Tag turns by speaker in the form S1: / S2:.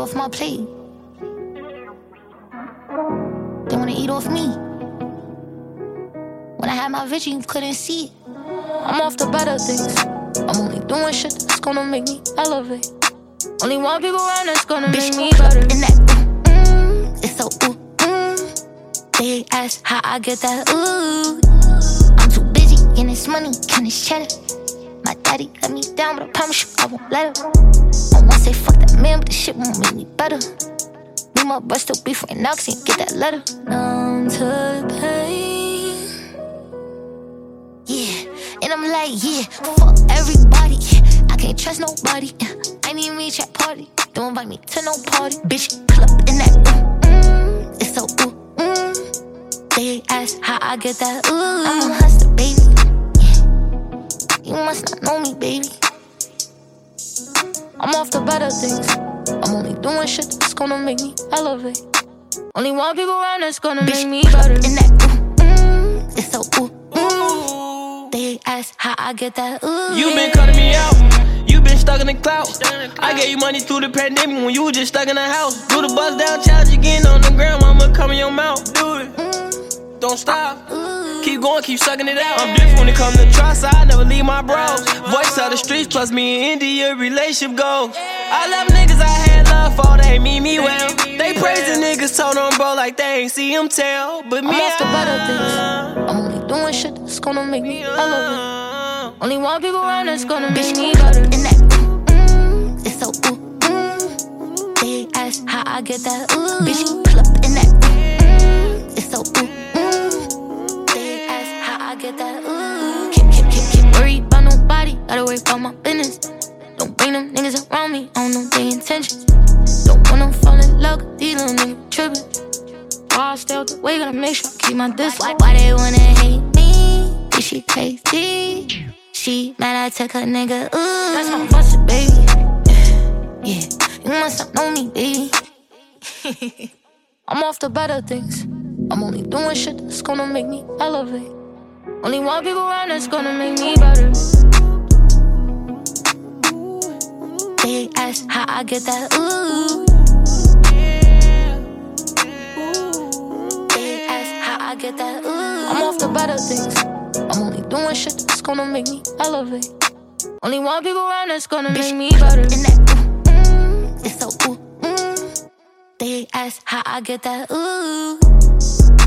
S1: off my plate. They wanna eat off me. When I had my vision, you couldn't see it. I'm off the better things. I'm only doing shit that's gonna make me elevate. Only one people around that's gonna Bitch, make me better. In that, ooh, mm, it's so ooh, mm. They ask how I get that ooh. I'm too busy getting this money, getting this cheddar. My daddy let me down, but I promise you I won't let him. I wanna say fuck that man, but this shit won't make me better. Me my breast still right now, cause he get that letter. Numb to pain. Yeah, and I'm like, yeah, fuck everybody. I can't trust nobody. I need me. Don't invite me to no party. Bitch, pull up in that ooh, mm, it's so ooh, mm. They ask how I get that ooh. I'm a hustler, baby. You must not know me, baby. I'm off the better things. I'm only doing shit that's gonna make me elevate. Only one people around that's gonna Bitch, make me better. In that ooh, mm, it's so ooh, ooh. They ask how I get that ooh.
S2: You been cutting me out. You been stuck in the cloud. I gave you money through the pandemic when you was just stuck in the house. Do the bust down challenge again on the ground. I'ma come in your mouth. Do it. Mm. Don't stop. Keep going, keep sucking it out. I'm different when it comes to trust, I never leave my bros. Voice of the streets, plus me and India, relationship goals. I love niggas I had love for, they mean me well. They praising niggas, told them bro like they ain't see them tell. But me,
S1: I'm the better things. I'm only doing shit that's gonna make me elevate. Only one people around that's gonna make me better. In that mm, it's so ooh, mm. They ask how I get that ooh. Bitch, pull up in that mm, it's so ooh mm. They ask how I get that ooh. Keep, keep, keep, keep worried about nobody. Gotta worry about my business. Don't bring them niggas around me. I don't know their intentions. Don't wanna fall in love with these little niggas trippin'. Why I stay out the way, gotta make sure I keep my distance. Why, why they wanna hate me? Is she crazy? She mad I took her nigga, ooh. That's my boss, baby. Yeah, you must not know me, baby. I'm off the better things. I'm only doing shit that's gonna make me elevate. Only one people around that's gonna make me better. They ask how I get that ooh. They ask how I get that ooh. I'm off the better things. I'm only doing shit that's gonna make me elevate. Only one people around that's gonna Bitch, make me better. In that ooh, mm, it's so ooh, mm. They ask how I get that ooh.